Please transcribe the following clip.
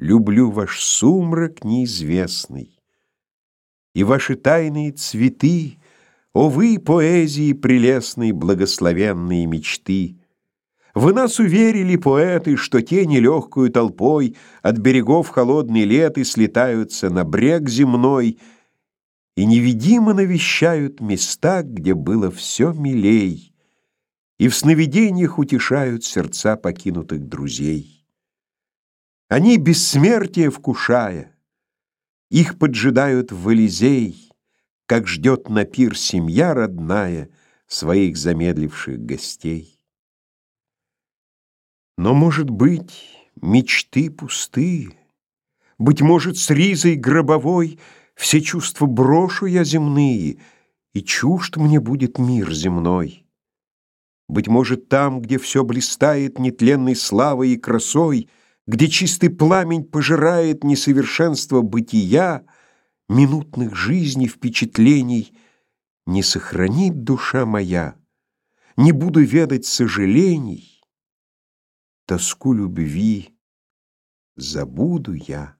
Люблю ваш сумрак неизвестный И ваши тайные цветы, О вы, поэзии прелестной, Благословенные мечты! Вы нас уверили, поэты, Что тени легкую толпой От берегов холодной леты Слетаются на брег земной И невидимо навещают Места, где было все милей, И в сновидениях утешают Сердца покинутых друзей. Они, бессмертие вкушая, Их поджидают в Элизей, Как ждет на пир семья родная Своих замедливших гостей. Но, может быть, мечты пусты, Быть может, с ризой гробовой Все чувства брошу я земные, И чужд мне будет мир земной. Быть может, там, где все блистает Нетленной славой и красой, где чистый пламень пожирает несовершенство бытия, минутных жизней, впечатлений, не сохранит душа моя, не буду ведать сожалений, тоску любви забуду я.